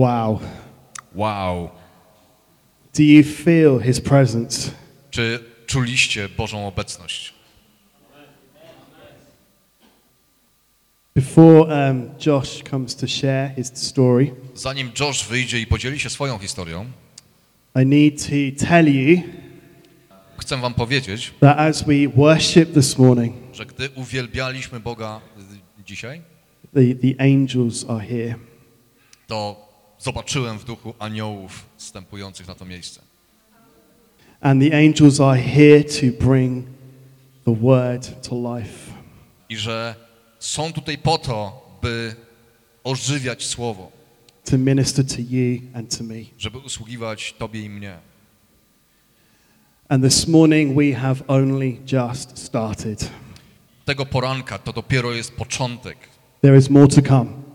Wow. Wow. Do you feel his presence? Czy czuliście Bożą obecność? Before um, Josh comes to share his story, Zanim Josh wyjdzie i podzieli się swoją historią, I need to tell you chcę wam powiedzieć, that as we worship this morning, że gdy uwielbialiśmy Boga y, dzisiaj, the, the angels are here. to zobaczyłem w duchu aniołów wstępujących na to miejsce. And the angels are here to bring the word to life. I że są tutaj po to, by ożywiać Słowo, to minister to you and to me. żeby usługiwać Tobie i mnie. And this morning we have only just started. Tego poranka to dopiero jest początek. There is more to come.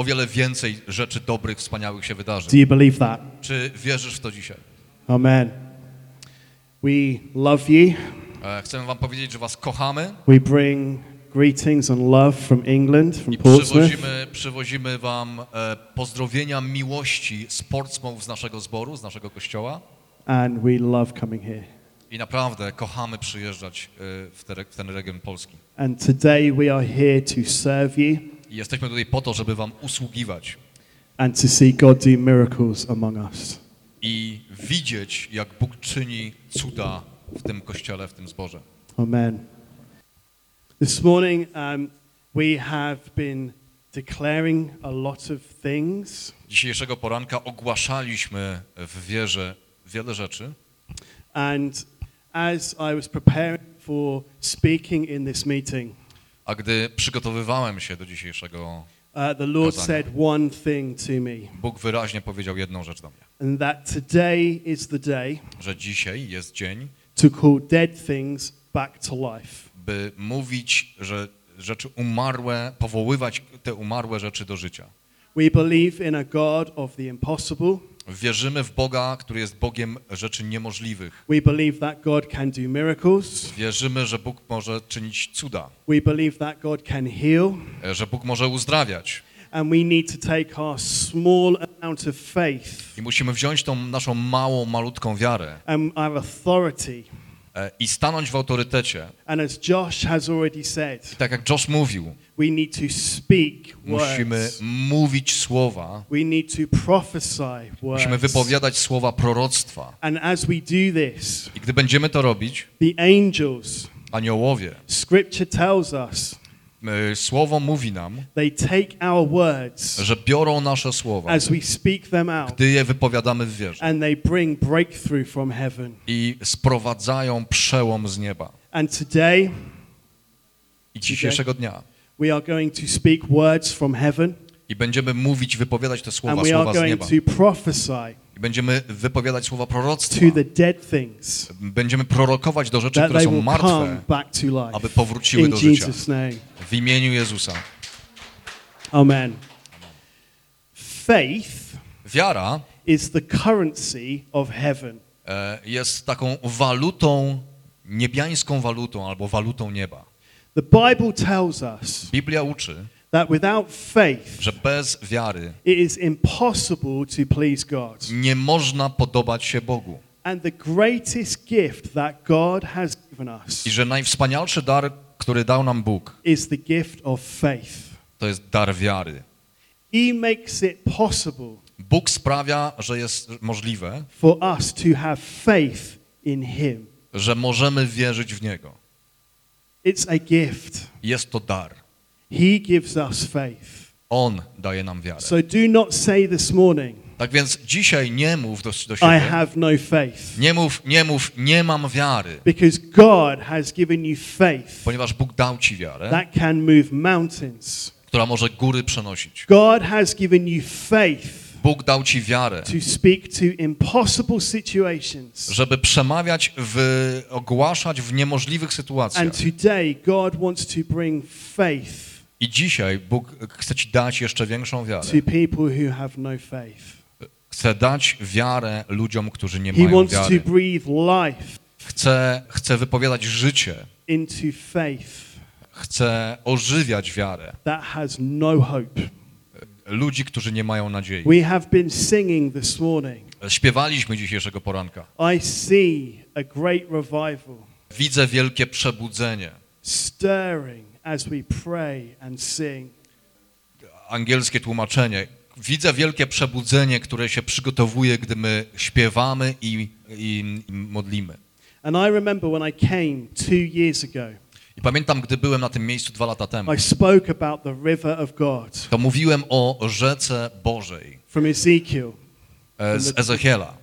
O wiele więcej rzeczy dobrych, wspaniałych się wydarzy. Do you believe that? Czy wierzysz w to dzisiaj? Amen. We love you. E, Chcę wam powiedzieć, że was kochamy We bring greetings and love from England, from i Portsmouth. przywozimy, przywozimy wam e, pozdrowienia miłości z Portsmouth, z naszego zboru, z naszego kościoła. And we love coming here. I naprawdę kochamy przyjeżdżać e, w, te, w ten region Polski. And today we are here to serve you I jesteśmy tutaj po to, żeby wam usługiwać and to see God do miracles among us. i widzieć, jak Bóg czyni cuda w tym kościele, w tym zborze. Amen. This morning um, we have been declaring a lot of things. Dzisiejszego poranka ogłaszaliśmy w wierze wiele rzeczy. And as I was preparing for speaking in this meeting, A gdy przygotowywałem się do dzisiejszego, uh, the Lord Kazania. said one thing to me, Bóg wyraźnie powiedział jedną rzecz do mnie, and that today is the day że dzisiaj jest dzień, to call dead things back to life. by mówić, że rzeczy umarłe, powoływać te umarłe rzeczy do życia. We believe in a God of the impossible. Wierzymy w Boga, który jest Bogiem rzeczy niemożliwych. We believe that God can do miracles. Wierzymy, że Bóg może czynić cuda, We believe that God can heal. e, że Bóg może uzdrawiać. And we need to take our small amount of faith I musimy wziąć tą naszą małą, malutką wiarę and our authority. E, i stanąć w autorytecie. And as Josh has already said, I tak jak Josh mówił, we need to speak musimy words. mówić słowa, We need to prophesy musimy wypowiadać słowa proroctwa. And as we do this, I gdy będziemy to robić, the angels, aniołowie, scripture tells us, słowo mówi nam, they take our words że biorą nasze słowa, as we speak them out gdy je wypowiadamy w wierze and they bring breakthrough from heaven. i sprowadzają przełom z nieba. And today, I dzisiejszego dnia. we are going to speak words from heaven I będziemy mówić, wypowiadać te and słowa, z nieba. Będziemy wypowiadać słowa proroctwa. Będziemy prorokować do rzeczy, które są martwe, aby powróciły do życia. W imieniu Jezusa. Amen. Faith Wiara is the currency of heaven. e, jest taką walutą, niebiańską walutą albo walutą nieba. The Bible tells us Biblia uczy, that without faith, że bez wiary it is impossible to please God. nie można podobać się Bogu. And the greatest gift that God has given us I że najwspanialszy dar, który dał nam Bóg, is the gift of faith. to jest dar wiary. He makes it possible Bóg sprawia, że jest możliwe, for us to have faith in Him. że możemy wierzyć w Niego. It's a gift. Jest to dar. He gives us faith. On daje nam wiarę. So do not say this morning, Tak więc dzisiaj nie mów do, do I siebie, have no faith. nie mów, nie mów, nie mam wiary, Because God has given you faith ponieważ Bóg dał ci wiarę, that can move mountains. która może góry przenosić. God has given you faith Bóg dał ci wiarę, to speak to impossible situations. żeby przemawiać, w, ogłaszać w niemożliwych sytuacjach. And today, God wants to bring faith I dzisiaj Bóg chce ci dać jeszcze większą wiarę. to people who have no faith. Chce dać wiarę ludziom, którzy nie He mają wants to wiary. breathe life Chce, chce wypowiadać życie. into faith Chce ożywiać wiarę. that has no hope. ludzi, którzy nie mają nadziei. We have been singing this morning. Śpiewaliśmy dzisiejszego poranka. I see a great revival Widzę wielkie przebudzenie. stirring as we pray and sing. Angielskie tłumaczenie. Widzę wielkie przebudzenie, które się przygotowuje, gdy my śpiewamy i, i, i modlimy. And I remember when I came two years ago, I pamiętam, gdy byłem na tym miejscu dwa lata temu, I spoke about the river of God to mówiłem o rzece Bożej from Ezekiel. e, z Ezechiela.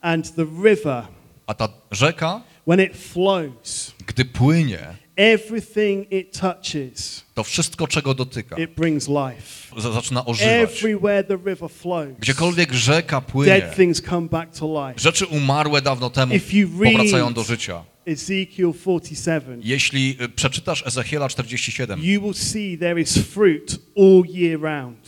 And the river, A ta rzeka, when it flows, gdy płynie, everything it touches, to wszystko, czego dotyka, it brings life. zaczyna ożywać. Everywhere the river flows, Gdziekolwiek rzeka płynie, dead things come back to life. rzeczy umarłe dawno temu If you read- powracają do życia. Ezekiel 47, Jeśli y, przeczytasz Ezechiela 47, you will see there is fruit all year round.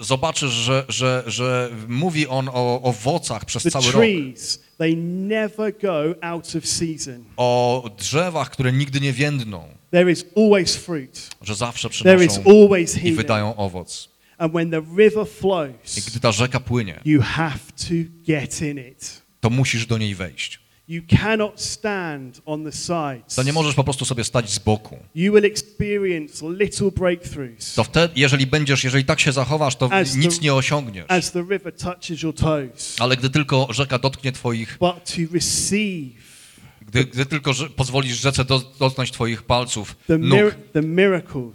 zobaczysz, że, że, że mówi on o owocach przez The cały rok, trees, they never go out of season. o drzewach, które nigdy nie więdną, There is always fruit. że zawsze There is przynoszą always i healing. wydają owoc. And when the river I flows, gdy ta rzeka płynie, you have to get in it. to musisz do niej wejść. You cannot stand on the sides. To nie możesz po prostu sobie stać z boku. You will experience little breakthroughs To wtedy, jeżeli będziesz, jeżeli tak się zachowasz, to As the- nic nie osiągniesz. as the river touches your toes. Ale gdy tylko rzeka dotknie twoich, But to receive gdy, gdy tylko pozwolisz rzece do, dotknąć twoich palców, the, nóg, the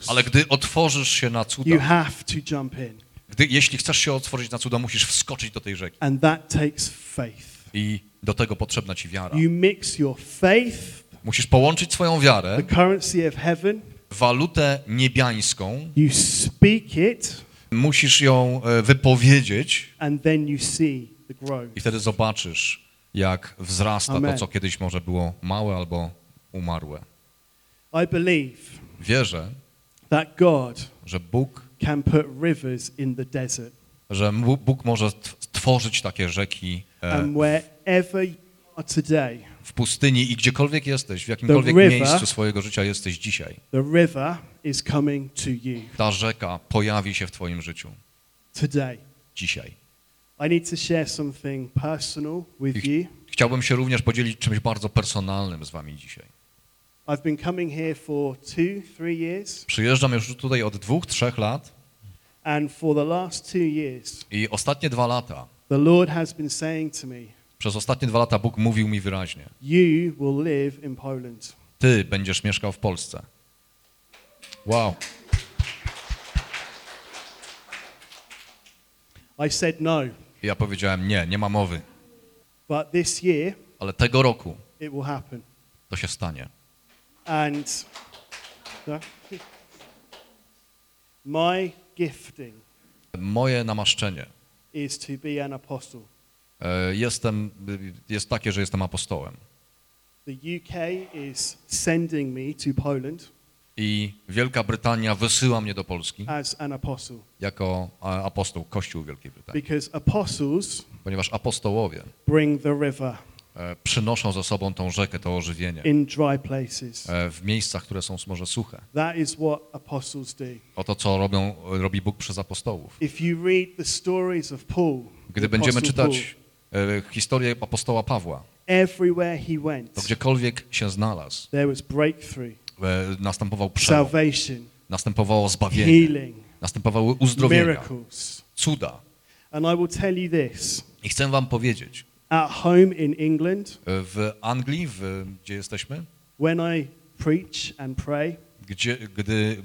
ale gdy otworzysz się na you cuda, have to jump in. gdy, jeśli chcesz się otworzyć na cuda, musisz wskoczyć do tej rzeki. And that takes faith. I do tego potrzebna ci wiara. You mix your faith, Musisz połączyć swoją wiarę, the currency of heaven, walutę niebiańską, you speak it, musisz ją e, wypowiedzieć and then you see the growth. i wtedy zobaczysz, jak wzrasta to, Amen. co kiedyś może było małe albo umarłe. I believe Wierzę, that God że Bóg, can put rivers in the desert. że Bóg może tworzyć takie rzeki e, w pustyni i gdziekolwiek jesteś, w jakimkolwiek miejscu swojego życia jesteś dzisiaj, ta rzeka pojawi się w twoim życiu. Dzisiaj. I. Chciałbym się również podzielić czymś bardzo personalnym z wami dzisiaj. I've been coming here for two, three years, Przyjeżdżam już tutaj od dwóch, trzech lat i ostatnie dwa lata, the Lord has been saying to me, przez ostatnie dwa lata Bóg mówił mi wyraźnie, You will live in Poland. ty będziesz mieszkał w Polsce. Wow. I said no, ja powiedziałem nie, nie ma mowy, but this year ale tego roku it will happen. to się stanie. And my gifting Moje namaszczenie is to be an apostle. e, jestem, jest takie, że jestem apostołem. The UK is sending me to Poland I Wielka Brytania wysyła mnie do Polski as an apostle jako apostoł Kościół Wielkiej Brytanii, because apostles ponieważ apostołowie bring the river przynoszą ze sobą tą rzekę, to ożywienie in dry places. e, w miejscach, które są może suche. That is what apostles do. Oto co robią, robi Bóg przez apostołów. Gdy będziemy czytać e, historię apostoła Pawła, to gdziekolwiek się znalazł, there was breakthrough, e, następował przełom, następowało zbawienie, następowały uzdrowienia, cuda. And I will tell you this I chcę wam powiedzieć, at home in England, w Anglii, w, gdzie jesteśmy, when I preach and pray, gdzie, gdy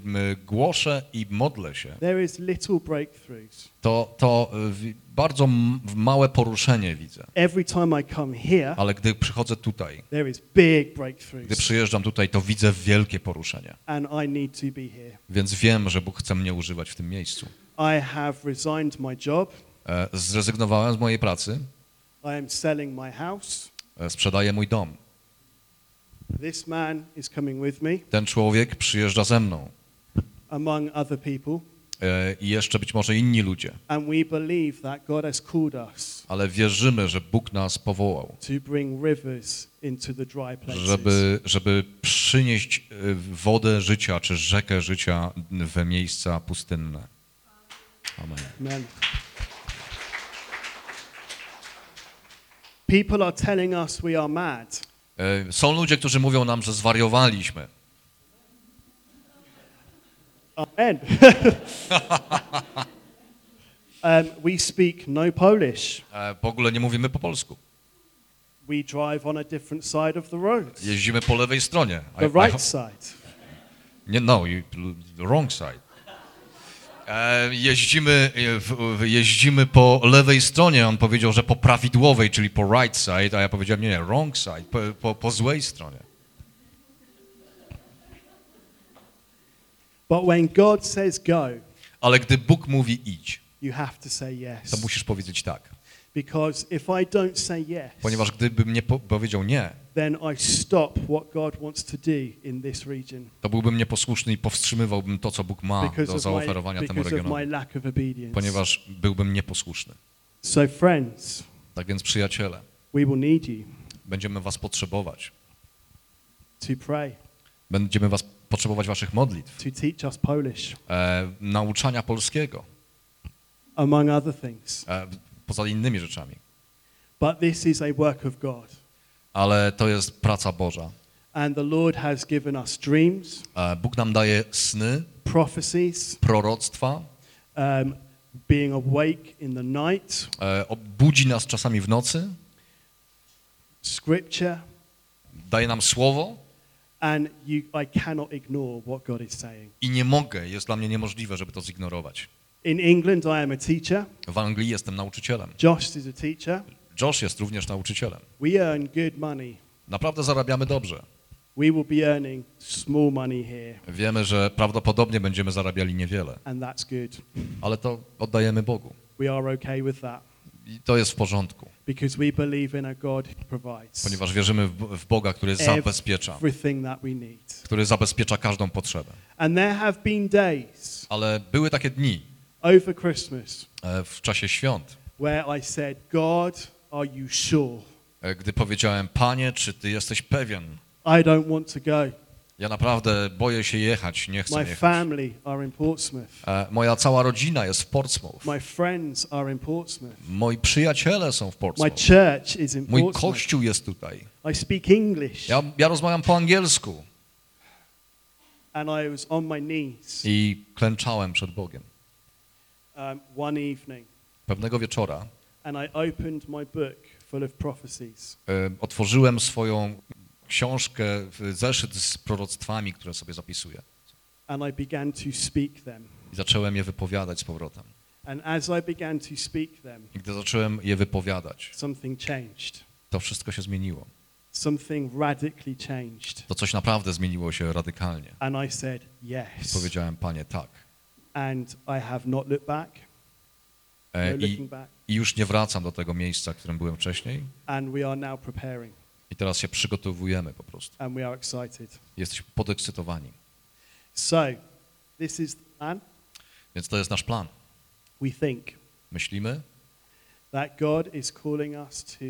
głoszę i modlę się, there is little breakthroughs. to, to e, bardzo małe poruszenie widzę. Every time I come here, Ale gdy przychodzę tutaj, there is big gdy breakthroughs. przyjeżdżam tutaj, to widzę wielkie poruszenie. And I need to be here. Więc wiem, że Bóg chce mnie używać w tym miejscu. I have resigned my job. E, Zrezygnowałem z mojej pracy, I am selling my house. e, sprzedaję mój dom. This man is coming with me, Ten człowiek przyjeżdża ze mną among other people. e, i jeszcze być może inni ludzie, And we believe that God has called us ale wierzymy, że Bóg nas powołał, to bring rivers into the dry places. żeby, żeby przynieść e, wodę życia czy rzekę życia we miejsca pustynne. Amen. Amen. People are telling us we are mad. E, Są ludzie, którzy mówią nam, że zwariowaliśmy. Amen. um, we speak no Polish. E, W ogóle nie mówimy po polsku. We drive on a different side of the road, Jeździmy po lewej stronie. the right side. Nie, no, wrong side. E, jeździmy, e, jeździmy po lewej stronie, on powiedział, że po prawidłowej, czyli po right side, a ja powiedziałem, nie, nie, wrong side, po, po, po złej stronie. But when God says go, Ale gdy Bóg mówi idź, you have to say to yes. musisz powiedzieć tak. Because if I don't say yes, Ponieważ gdybym nie po powiedział nie, then I stop what God wants to do in this region to byłbym nieposłuszny i powstrzymywałbym to, co Bóg ma because do of my, zaoferowania temu because of my regionowi, lack of obedience. ponieważ byłbym nieposłuszny. So, friends, Tak więc, przyjaciele, we will need you będziemy was potrzebować. to pray, Będziemy was potrzebować waszych modlitw, to teach us Polish, e, nauczania polskiego, among other things. e, poza innymi rzeczami. But this is a work of God. Ale to jest praca Boża. And the Lord has given us dreams, E, Bóg nam daje sny, prophecies, proroctwa, um, being awake in the night, e, obudzi nas czasami w nocy, scripture, daje nam słowo and you, I cannot ignore what God is saying. i nie mogę, jest dla mnie niemożliwe, żeby to zignorować. In England, I am a teacher. W Anglii jestem nauczycielem. Josh is a teacher. Josh jest również nauczycielem. We earn good money. Naprawdę zarabiamy dobrze. We will be earning small money here, Wiemy, że prawdopodobnie będziemy zarabiali niewiele, and that's good. ale to oddajemy Bogu. We are okay with that I to jest w porządku, because we believe in a God who provides ponieważ wierzymy w w Boga, który zabezpiecza, everything that we need. który zabezpiecza każdą potrzebę. And there have been days Ale były takie dni over Christmas e, w czasie świąt, where I said, God, are you sure? e, gdy powiedziałem, Panie, czy Ty jesteś pewien? I don't want to go. Ja naprawdę boję się jechać, nie chcę My jechać. family are in Portsmouth. E, Moja cała rodzina jest w Portsmouth. My friends are in Portsmouth. Moi przyjaciele są w My Portsmouth. church is in Mój Portsmouth. kościół jest tutaj. I speak English. Ja, ja rozmawiam po angielsku And I was on my knees i klęczałem przed Bogiem. Um, one evening Pewnego wieczora and I opened my book full of prophecies. e, otworzyłem swoją książkę, w- zeszyt z proroctwami, które sobie zapisuję. And I began to speak them. I zacząłem je wypowiadać z powrotem. And as I began to speak them, I gdy zacząłem je wypowiadać, something changed. to wszystko się zmieniło. Something radically changed. To coś naprawdę zmieniło się radykalnie. And I said, yes. Powiedziałem, Panie, tak. And I have not looked back, no E, I, looking back. I już nie wracam do tego miejsca, w którym byłem wcześniej. And we are now preparing. I teraz się przygotowujemy po prostu. And we are excited. Jesteśmy podekscytowani. So, this is the plan. Więc to jest nasz plan. We think Myślimy, that God is calling us to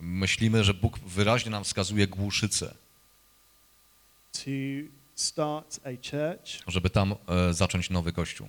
myślimy, że Bóg wyraźnie nam wskazuje Głuszycę, to start a church żeby tam e, zacząć nowy kościół.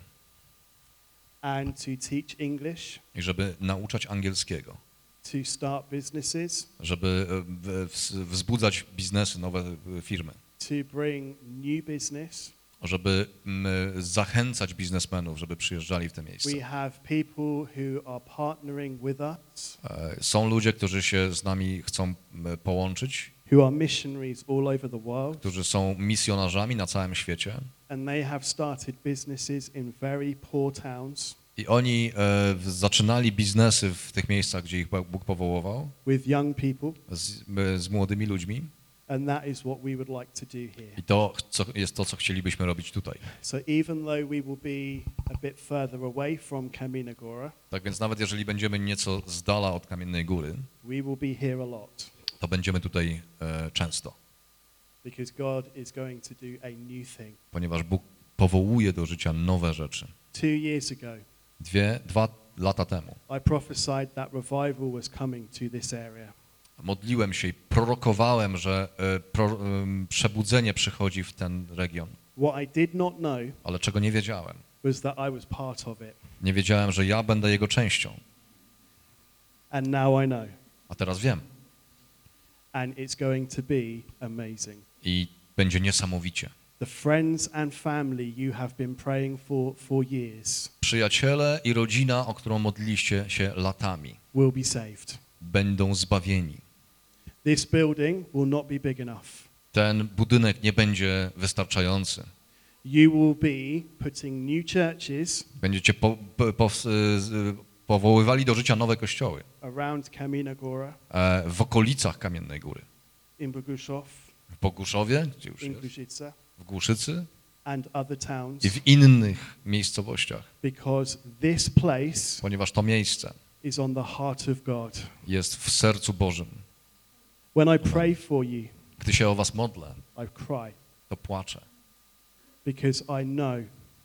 and to teach English, i żeby nauczać angielskiego, to start businesses, żeby e, w- wz- wzbudzać biznesy, nowe e, firmy, to bring new business. żeby m, zachęcać biznesmenów, żeby przyjeżdżali w te miejsca. We have people who are partnering with us, E, Są ludzie, którzy się z nami chcą m, połączyć, who are missionaries all over the world, którzy są misjonarzami na całym świecie and they have started businesses in very poor towns i oni e, zaczynali biznesy w tych miejscach, gdzie ich Bóg powoływał, with young people, z, z młodymi ludźmi and that is what we would like to do here. i to co, jest to, co chcielibyśmy robić tutaj. So even though we will be a bit further away from Kamina Gora, Tak więc nawet jeżeli będziemy nieco z dala od Kamiennej Góry, to będziemy tutaj e, często, ponieważ Bóg powołuje do życia nowe rzeczy. Dwie, dwa lata temu modliłem się i prorokowałem, że e, pro, em, przebudzenie przychodzi w ten region, ale czego nie wiedziałem. Nie wiedziałem, że ja będę jego częścią. And now I know. A teraz wiem. And it's going to be amazing. I będzie niesamowicie. The friends and family you have been praying for for years Przyjaciele i rodzina, o którą modliliście się latami, will be saved. będą zbawieni. This building will not be big enough. Ten budynek nie będzie wystarczający. You will be putting new churches Będziecie po, po, po, powoływali do życia nowe kościoły. E, w okolicach Kamiennej Góry. W Boguszowie, gdzie już jest, w Głuszycy i w innych miejscowościach, ponieważ to miejsce jest w sercu Bożym. Gdy się o was modlę, to płaczę,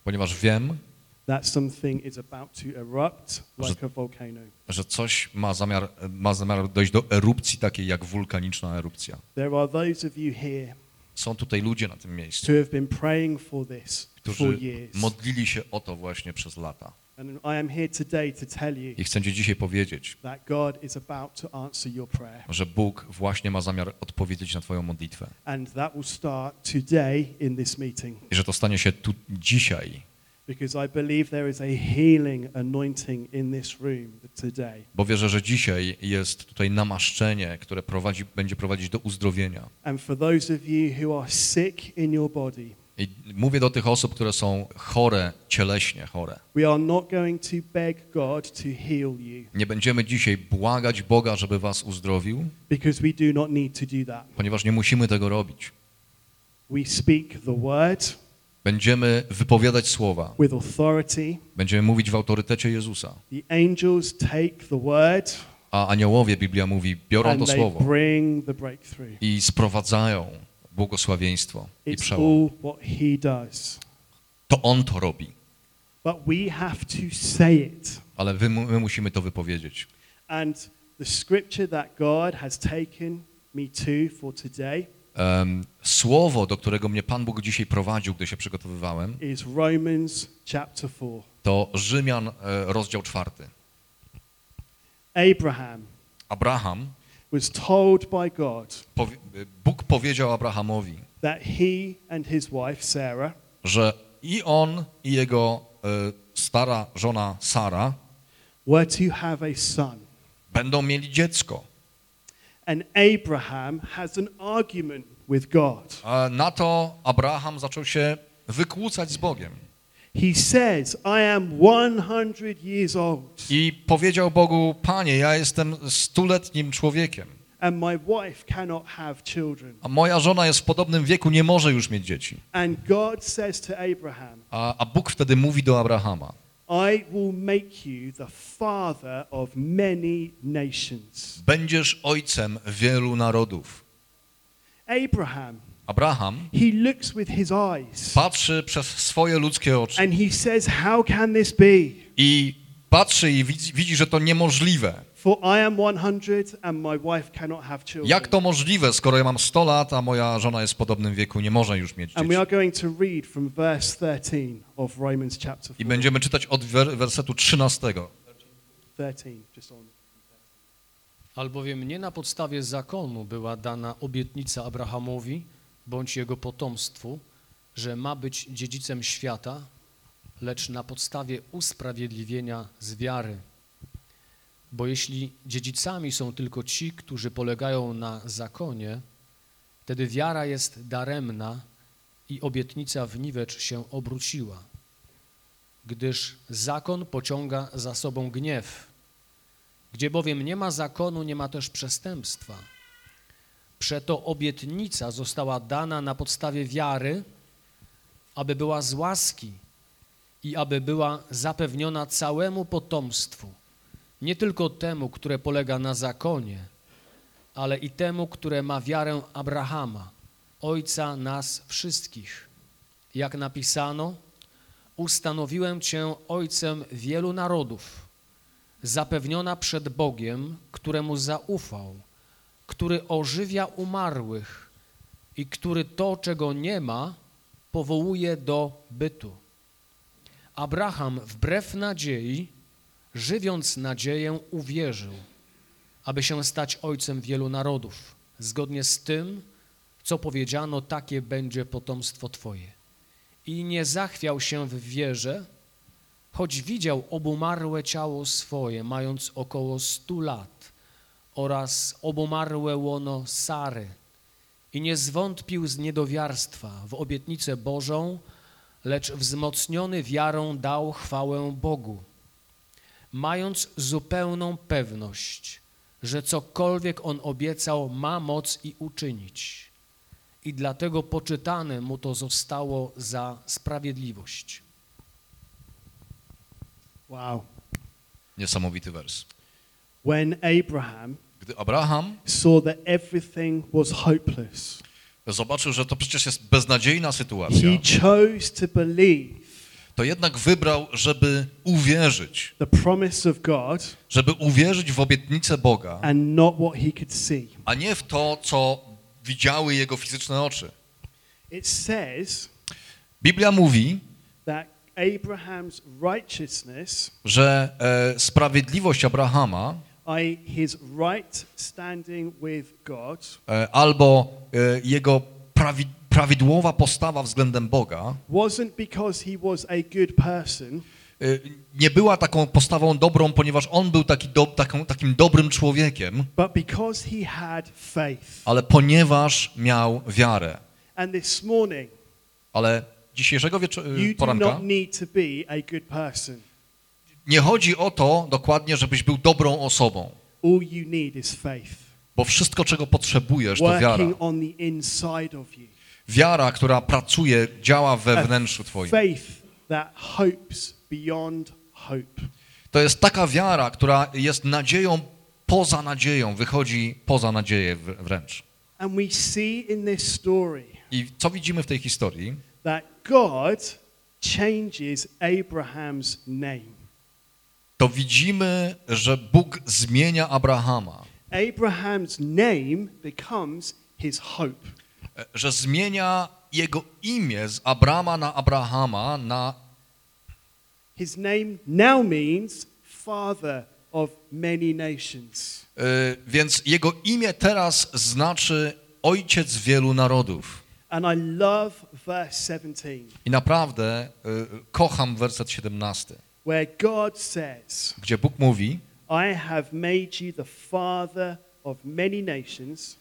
ponieważ wiem, that something is about to erupt like a volcano. że coś ma zamiar, ma zamiar dojść do erupcji takiej jak wulkaniczna erupcja. There are those of you here Są tutaj ludzie na tym miejscu, who have been praying for this for którzy years. modlili się o to właśnie przez lata. And I am here today to tell you I chcę ci dzisiaj powiedzieć, that God is about to answer your prayer. że Bóg właśnie ma zamiar odpowiedzieć na twoją modlitwę. And that will start today in this meeting I że to stanie się tu dzisiaj, because I believe there is a healing anointing in this room today. bo wierzę, że dzisiaj jest tutaj namaszczenie, które prowadzi, będzie prowadzić do uzdrowienia. And for those of you who are sick in your body, I mówię do tych osób, które są chore, cieleśnie chore. we are not going to beg God to heal you Nie będziemy dzisiaj błagać Boga, żeby was uzdrowił, because we do not need to do that. ponieważ nie musimy tego robić. We speak the word Będziemy wypowiadać słowa, with authority. będziemy mówić w autorytecie Jezusa. The angels take the word A aniołowie, Biblia mówi, biorą to słowo i sprowadzają błogosławieństwo i It's przełom. he does. To On to robi, But we have to say it. ale wy, my musimy to wypowiedzieć. And the scripture that God has taken me to for today Em, słowo, do którego mnie Pan Bóg dzisiaj prowadził, gdy się przygotowywałem, is Romans chapter 4. to Rzymian, e, rozdział czwarty. Abraham Abraham, was told by God powie, Bóg powiedział Abrahamowi, that he and his wife Sarah że i on, i jego e, stara żona Sara were to have a son. będą mieli dziecko. And Abraham has an argument with God. A na to Abraham zaczął się wykłócać z Bogiem. He says, I am 100 years old, I powiedział Bogu, Panie, ja jestem stuletnim człowiekiem, and my wife cannot have children. a moja żona jest w podobnym wieku, nie może już mieć dzieci. And God says to Abraham, A, a Bóg wtedy mówi do Abrahama, I will make you the father of many nations. będziesz ojcem wielu narodów. Abraham, Abraham he looks with his eyes patrzy przez swoje ludzkie oczy and he says, How can this be? i patrzy i widzi, widzi, że to niemożliwe. For I am 100 and my wife cannot have children. Jak to możliwe, skoro ja mam 100 lat, a moja żona jest w podobnym wieku, nie może już mieć And we dzieci? are going to read from verse 13 of Romans chapter 4. I będziemy czytać od wer- wersetu 13. 13, just on. Albowiem nie na podstawie zakonu była dana obietnica Abrahamowi bądź jego potomstwu, że ma być dziedzicem świata, lecz na podstawie usprawiedliwienia z wiary. Bo jeśli dziedzicami są tylko ci, którzy polegają na zakonie, wtedy wiara jest daremna i obietnica w niwecz się obróciła. Gdyż zakon pociąga za sobą gniew, gdzie bowiem nie ma zakonu, nie ma też przestępstwa. Przeto obietnica została dana na podstawie wiary, aby była z łaski i aby była zapewniona całemu potomstwu, nie tylko temu, które polega na zakonie, ale i temu, które ma wiarę Abrahama, ojca nas wszystkich. Jak napisano, ustanowiłem Cię ojcem wielu narodów, zapewniona przed Bogiem, któremu zaufał, który ożywia umarłych i który to, czego nie ma, powołuje do bytu. Abraham wbrew nadziei, żywiąc nadzieję, uwierzył, aby się stać ojcem wielu narodów, zgodnie z tym, co powiedziano, takie będzie potomstwo Twoje. I nie zachwiał się w wierze, choć widział obumarłe ciało swoje, mając około stu lat, oraz obumarłe łono Sary. I nie zwątpił z niedowiarstwa w obietnicę Bożą, lecz wzmocniony wiarą dał chwałę Bogu, mając zupełną pewność, że cokolwiek On obiecał, ma moc i uczynić. I dlatego poczytane mu to zostało za sprawiedliwość. Wow. Niesamowity wers. When Abraham Gdy Abraham saw that everything was hopeless, zobaczył, że to przecież jest beznadziejna sytuacja, he chose to believe to jednak wybrał, żeby uwierzyć, God żeby uwierzyć w obietnicę Boga, a nie w to, co widziały jego fizyczne oczy. Says Biblia mówi, that Abraham's righteousness, że e, sprawiedliwość Abrahama his right standing with God, e, albo e, jego prawi, prawidłowa postawa względem Boga e, nie była taką postawą dobrą, ponieważ on był taki do, taką, takim dobrym człowiekiem, ale ponieważ miał wiarę. Ale dzisiejszego do poranka nie chodzi o to dokładnie, żebyś był dobrą osobą, bo wszystko, czego potrzebujesz, to wiara. On the inside of you. Wiara, która pracuje, działa we wnętrzu twoim. Faith that hopes beyond hope. To jest taka wiara, która jest nadzieją poza nadzieją, wychodzi poza nadzieję wr- wręcz. And we see in this story I co widzimy w tej historii? that God changes Abraham's name. To widzimy, że Bóg zmienia Abrahama, Abraham's name becomes his hope. Że zmienia jego imię z Abrama na Abrahama na His name now means father of many nations. e, więc jego imię teraz znaczy ojciec wielu narodów. And I love verse 17, I naprawdę e, kocham werset 17, where God says, gdzie Bóg mówi: I have made you the father of many nations.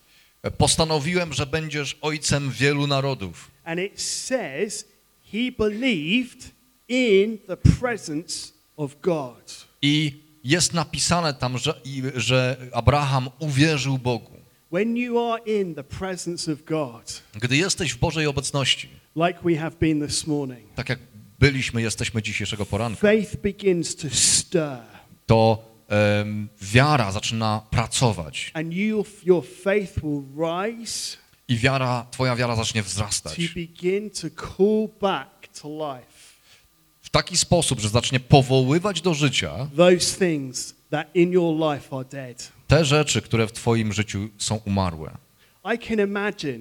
Postanowiłem, że będziesz ojcem wielu narodów. And it says he believed in the presence of God. I jest napisane tam, że, że Abraham uwierzył Bogu. When you are in the presence of God, Gdy jesteś w Bożej obecności, like we have been this morning, tak jak byliśmy, jesteśmy dzisiejszego poranka, faith begins to stir. to wiara zaczyna pracować And you, your faith will rise i wiara, twoja wiara zacznie to wzrastać begin to call back to life w taki sposób, że zacznie powoływać do życia those things that in your life are dead. te rzeczy, które w twoim życiu są umarłe. I can imagine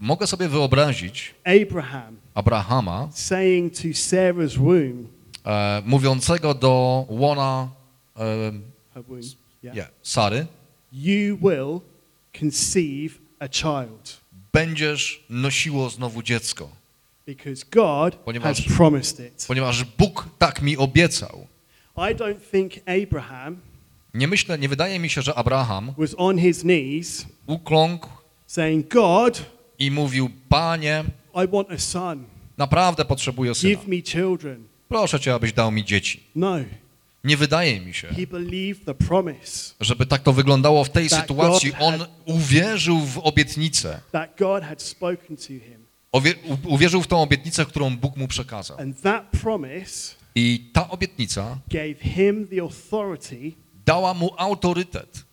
Mogę sobie wyobrazić Abraham Abrahama saying to Sarah's womb, e, mówiącego do łona e, her womb, yeah, yeah, Sary, you will conceive a child będziesz nosiło znowu dziecko, because God Ponieważ- has promised it. ponieważ Bóg tak mi obiecał. I don't think Abraham Nie myślę, nie wydaje mi się, że Abraham was on his knees ukląkł saying, God, i mówił, Panie, I want a son. naprawdę potrzebuję syna. Give me children. Proszę Cię, abyś dał mi dzieci. No, Nie wydaje mi się, żeby tak to wyglądało w tej sytuacji. On uwierzył w obietnicę. Uwierzył w tą obietnicę, którą Bóg mu przekazał. I ta obietnica dała mu autorytet,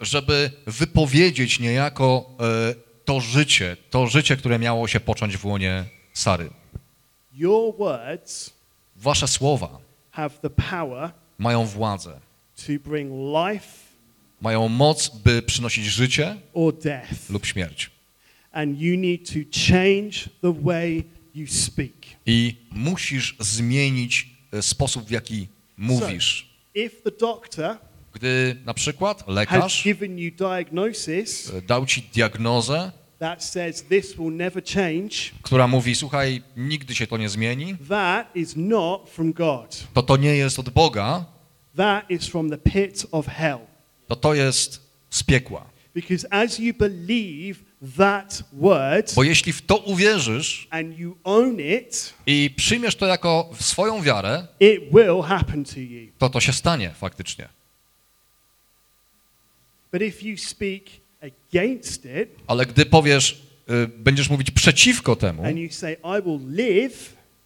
żeby wypowiedzieć niejako e, to życie, to życie, które miało się począć w łonie Sary. Your words Wasze słowa have the power mają władzę, to bring life mają moc, by przynosić życie or death. lub śmierć. and you need to change the way you speak. I musisz zmienić e, sposób, w jaki mówisz. If the doctor Gdy na przykład has lekarz given you diagnosis e, dał ci diagnozę, that says this will never change, która mówi, słuchaj, nigdy się to nie zmieni, that is not from God. to to nie jest od Boga, That is from the pit of hell. to to jest z piekła. Because as you believe that word Bo jeśli w to uwierzysz and you own it, i przyjmiesz to jako swoją wiarę, it will happen to you. to to się stanie faktycznie. But if you speak Ale gdy powiesz, y, będziesz mówić przeciwko temu I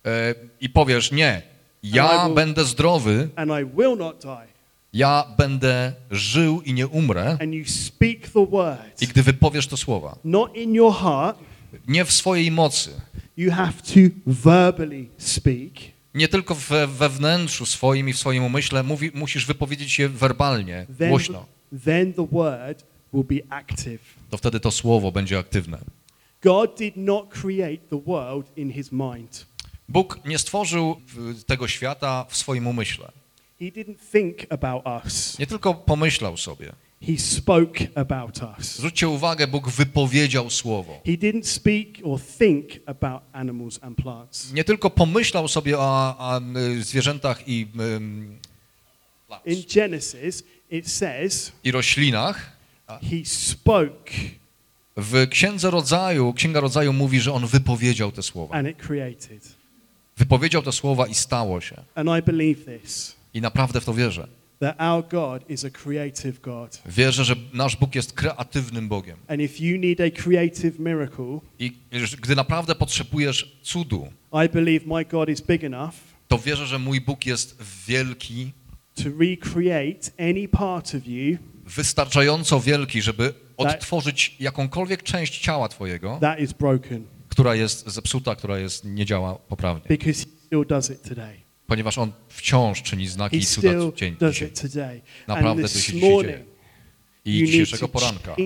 y, i powiesz, nie, ja będę zdrowy, ja będę żył i nie umrę, i gdy wypowiesz to słowa, nie w swojej mocy, nie tylko we, we wnętrzu swoim i w swoim umyśle, mówi, musisz wypowiedzieć je werbalnie, głośno. then the word will be active. To wtedy to słowo będzie aktywne. God did not create the world in his mind. Bóg nie stworzył tego świata w swoim umyśle. He didn't think about us. Nie tylko pomyślał sobie. He spoke about us. Zwróćcie uwagę, Bóg wypowiedział słowo. He didn't speak or think about animals and plants. Nie tylko pomyślał sobie o, o zwierzętach i, ym, In Genesis, it says i roślinach. He spoke W Księdze Rodzaju, Księga Rodzaju mówi, że on wypowiedział te słowa. and it created. Wypowiedział te słowa i stało się. And I believe this I naprawdę w to wierzę. that our God is a creative God. Wierzę, że nasz Bóg jest kreatywnym Bogiem. And if you need a creative miracle, I gdy naprawdę potrzebujesz cudu, I believe my God is big enough to wierzę, że mój Bóg jest wielki, to recreate any part of you wystarczająco wielki, żeby odtworzyć jakąkolwiek część ciała Twojego, która jest zepsuta, która jest, nie działa poprawnie. Ponieważ On wciąż czyni znaki i cuda dzień dzisiaj. Naprawdę to się dzisiaj dzieje. I dzisiejszego poranka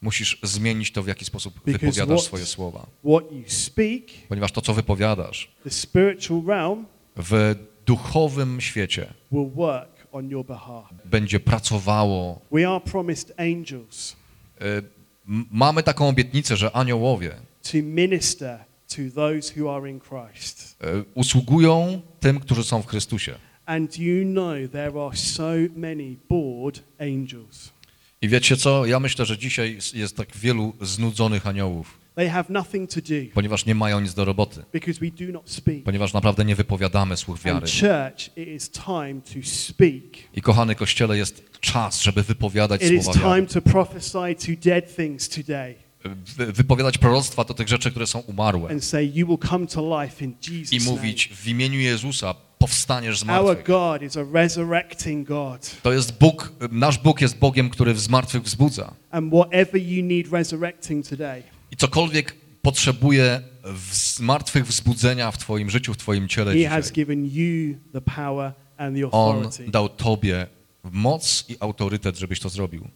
musisz zmienić to, w jaki sposób wypowiadasz swoje słowa. Ponieważ to, co wypowiadasz w duchowym świecie będzie pracowało. We are promised angels Y, Mamy taką obietnicę, że aniołowie y, usługują tym, którzy są w Chrystusie. I wiecie co? Ja myślę, że dzisiaj jest tak wielu znudzonych aniołów, They have nothing to do ponieważ nie mają nic do roboty, because we do not speak. ponieważ naprawdę nie wypowiadamy słów wiary. I kochany Kościele, jest czas, żeby wypowiadać słowa wiary. Wypowiadać proroctwa do tych rzeczy, które są umarłe. I mówić w imieniu Jezusa powstaniesz z martwych. To jest Bóg, nasz Bóg jest Bogiem, który z martwych wzbudza. Cokolwiek potrzebuje w zmartwych wzbudzenia w twoim życiu, w twoim ciele dzisiaj, On dał tobie moc i autorytet, żebyś to zrobił.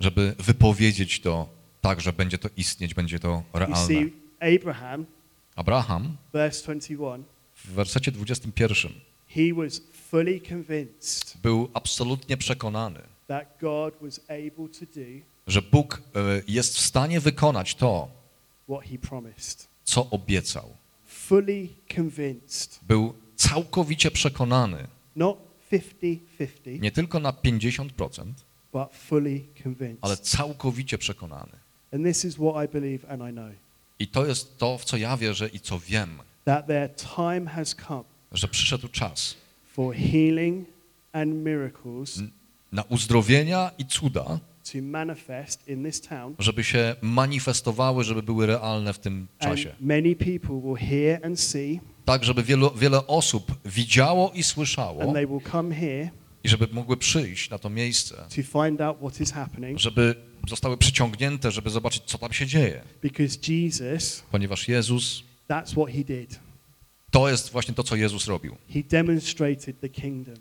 Żeby wypowiedzieć to tak, że będzie to istnieć, będzie to realne. Abraham, Abraham verse 21, w wersecie 21 he was fully convinced był absolutnie przekonany, that God was able to do że Bóg e, jest w stanie wykonać to, co obiecał. Był całkowicie przekonany, Not 50-50, nie tylko na 50%, but fully convinced. ale całkowicie przekonany. I to jest to, w co ja wierzę i co wiem, że przyszedł czas na uzdrowienia i cuda, to manifest in this town. żeby się manifestowały, żeby były realne w tym czasie. many people will hear and see, Tak, żeby wielu, wiele osób widziało i słyszało and they will come here i żeby mogły przyjść na to miejsce, to find out what is happening żeby zostały przyciągnięte, żeby zobaczyć, co tam się dzieje. because Jesus, Ponieważ Jezus, that's what he did. to jest właśnie to, co Jezus robił. He demonstrated the kingdom.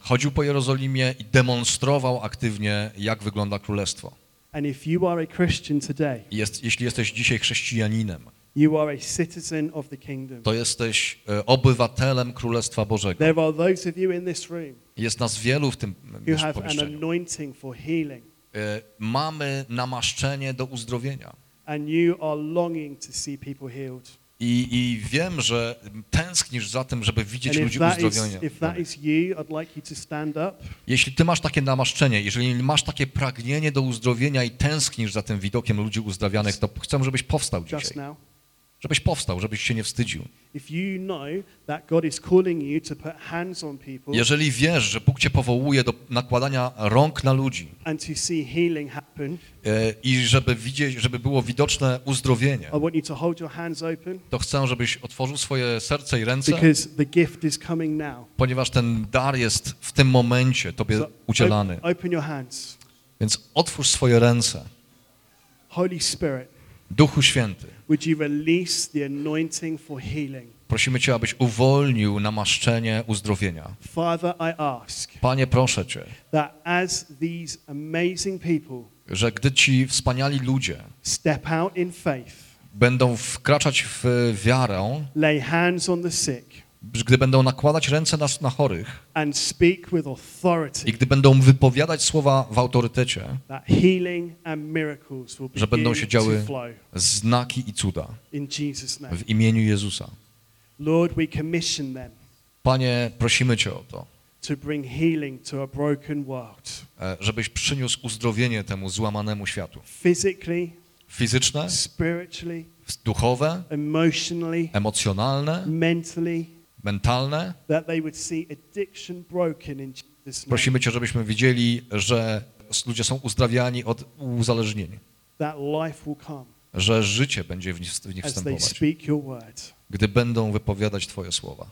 Chodził po Jerozolimie i demonstrował aktywnie, jak wygląda królestwo. And if you are a Christian today, Jest, jeśli jesteś dzisiaj chrześcijaninem, you are a citizen of the kingdom. to jesteś e, obywatelem Królestwa Bożego. There are those of you in this room Jest nas wielu w tym who have an pomieszczeniu. anointing for healing, E, Mamy namaszczenie do uzdrowienia. and you are longing to see people healed. I, I wiem, że tęsknisz za tym, żeby widzieć And ludzi like up. Jeśli ty masz takie namaszczenie, jeżeli masz takie pragnienie do uzdrowienia i tęsknisz za tym widokiem ludzi uzdrawianych, to chcę, żebyś powstał dzisiaj. now. Żebyś powstał, żebyś się nie wstydził. Jeżeli wiesz, że Bóg cię powołuje do nakładania rąk na ludzi e, i żeby widzieć, żeby było widoczne uzdrowienie, to chcę, żebyś otworzył swoje serce i ręce, ponieważ ten dar jest w tym momencie Tobie udzielany. Więc otwórz swoje ręce. Duchu Święty, would you release the anointing for healing? prosimy Cię, abyś uwolnił namaszczenie uzdrowienia. Father, I ask Panie, proszę Cię, that as these amazing people że gdy ci wspaniali ludzie step out in faith, będą wkraczać w wiarę, lay hands on the sick, gdy będą nakładać ręce na, na chorych i gdy będą wypowiadać słowa w autorytecie, że będą się działy znaki i cuda w imieniu Jezusa. Panie, prosimy Cię o to, to bring healing to a broken world, e, żebyś przyniósł uzdrowienie temu złamanemu światu. Fizyczne, duchowe, emocjonalne, mentalne. Prosimy Cię, żebyśmy widzieli, że ludzie są uzdrawiani od uzależnień, That life will come że życie będzie w nich w nich wstępować, speak your word gdy będą wypowiadać Twoje słowa.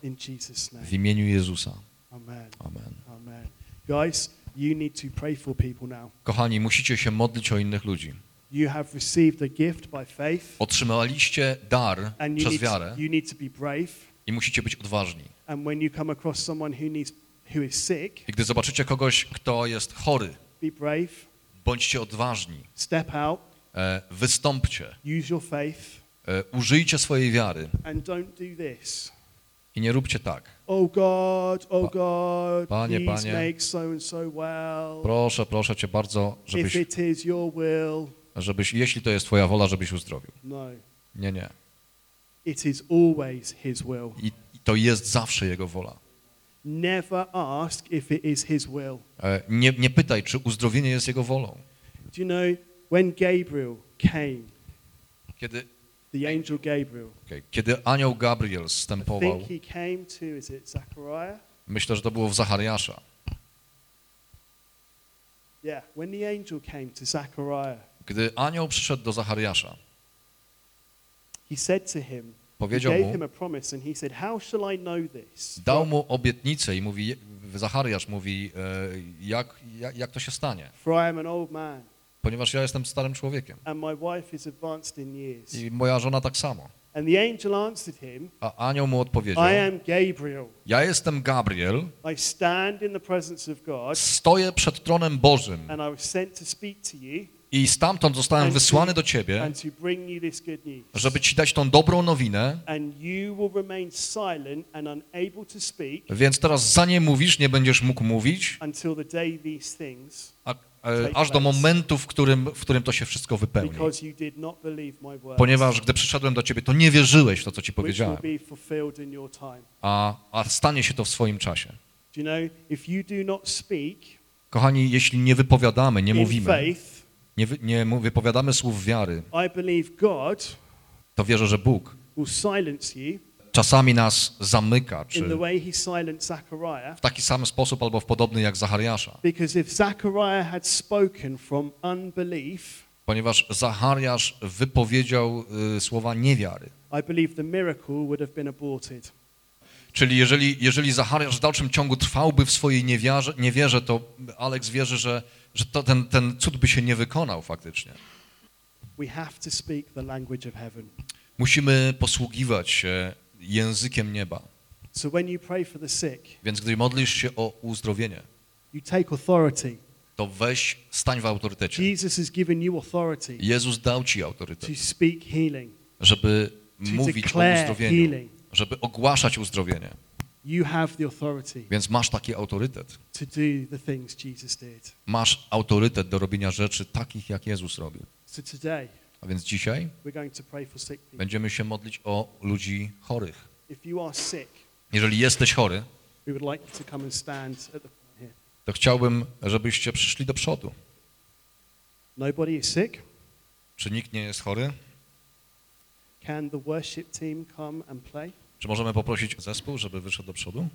W imieniu Jezusa. Amen. Amen. Guys, you need to pray for people now. Kochani, musicie się modlić o innych ludzi. You have received a gift by faith, Otrzymaliście dar przez wiarę you need to be brave. I musicie być odważni. I gdy zobaczycie kogoś, kto jest chory, bądźcie odważni, step out, e, wystąpcie, use your faith, e, użyjcie swojej wiary and don't do this. i nie róbcie tak. Oh God, oh God, Panie, Panie. make so and so well. Proszę, proszę Cię bardzo, żebyś, żebyś, jeśli to jest Twoja wola, żebyś uzdrowił. no. Nie, nie. It is always His will. I i to jest zawsze Jego wola. Never ask if it is His will. E, Nie, nie pytaj, czy uzdrowienie jest Jego wolą. Do you know when Gabriel came, Kiedy, the angel Gabriel? okej, kiedy anioł Gabriel I zstępował, think he came to, is it Zechariah? myślę, że to było w Zachariasza. Yeah, when the angel came to Zechariah, Gdy anioł przyszedł do Zachariasza, know this? dał mu obietnicę i mówi, Zachariasz mówi, e, jak, jak, jak to się stanie, For I am an old man, ponieważ ja jestem starym człowiekiem and my wife is advanced in years. i moja żona tak samo. And the angel answered him, A anioł mu odpowiedział, I am Gabriel. ja jestem Gabriel, I stand in the presence of God, stoję przed tronem Bożym and I was sent to speak to you i stamtąd zostałem wysłany do ciebie, żeby ci dać tą dobrą nowinę, więc teraz za nie mówisz, nie będziesz mógł mówić, a, e, aż do momentu, w którym, w którym to się wszystko wypełni. Ponieważ gdy przyszedłem do ciebie, to nie wierzyłeś w to, co ci powiedziałem, a, a stanie się to w swoim czasie. Kochani, jeśli nie wypowiadamy, nie mówimy, nie, nie wypowiadamy słów wiary, I believe God to wierzę, że Bóg will silence you czasami nas zamyka, in the czy w taki sam sposób albo w podobny jak Zachariasza. Because if Zechariah had spoken from unbelief, Ponieważ Zachariasz wypowiedział y, słowa niewiary. Czyli jeżeli, jeżeli Zachariasz w dalszym ciągu trwałby w swojej niewierze, niewierze to Alex wierzy, że, że to ten, ten cud by się nie wykonał faktycznie. Musimy posługiwać się językiem nieba. So sick, Więc gdy modlisz się o uzdrowienie, to weź, stań w autorytecie. Jezus dał ci autorytet, żeby mówić o uzdrowieniu, żeby ogłaszać uzdrowienie. You have the authority Więc masz taki autorytet. to do the things Jesus did. Masz autorytet do robienia rzeczy takich, jak Jezus robił. A więc dzisiaj będziemy się modlić o ludzi chorych. Jeżeli jesteś chory, to chciałbym, żebyście przyszli do przodu. Nobody is sick? Czy nikt nie jest chory? Can the worship team come and play? Czy możemy poprosić zespół, żeby wyszedł do przodu?